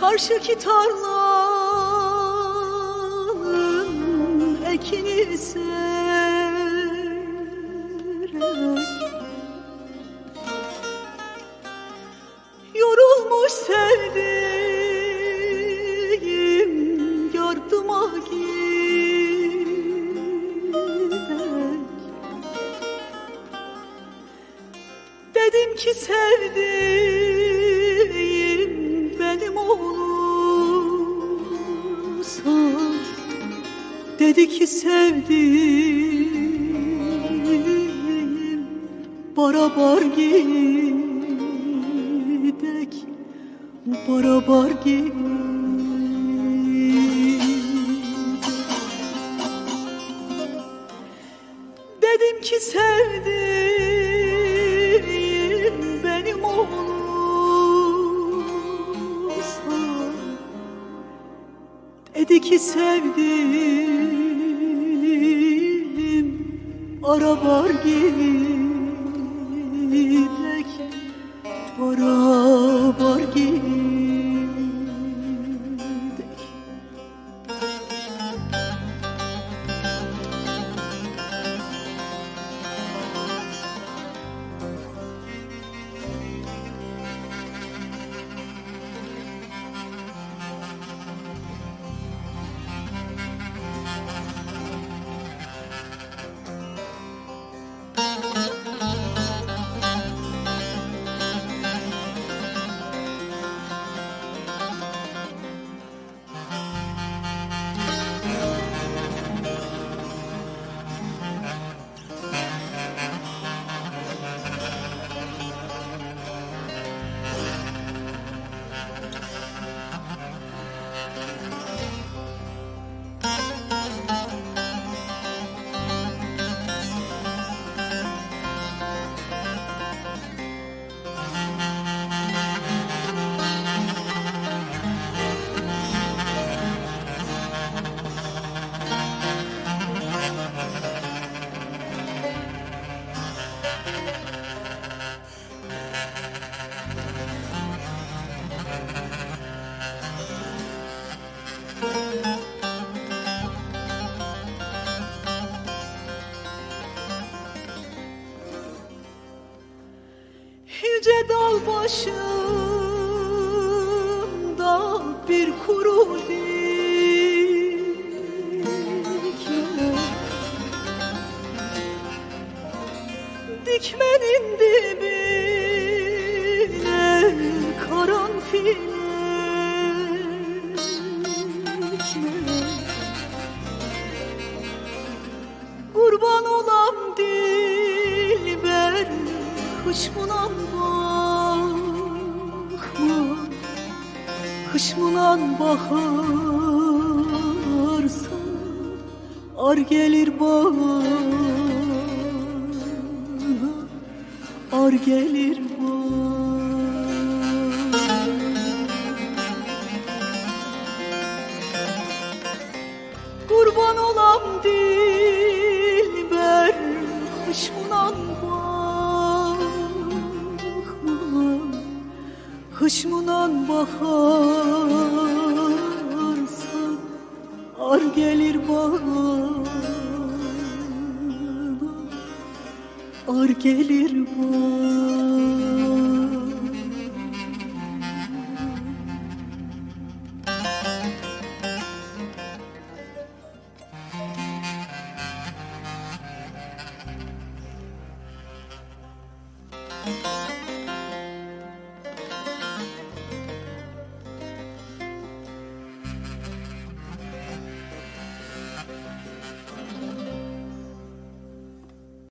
Karşıki tarlanın ekini sererek Dedi ki sevdiğim barabar gidek Barabar gidek. Dedim ki sevdiğim benim olursa Dedi ki sevdiğim arabar gidek Arabar gidek Yüce dal başında bir kuru dikme Dikmenin dibine karanfil Kurban olam dilber Hışmınan bakma Hışmınan bakarsa Ar gelir bana. Ar gelir bana. Kurban olam dilber Hışmınan bakarsan Ar gelir bana. Ar gelir bana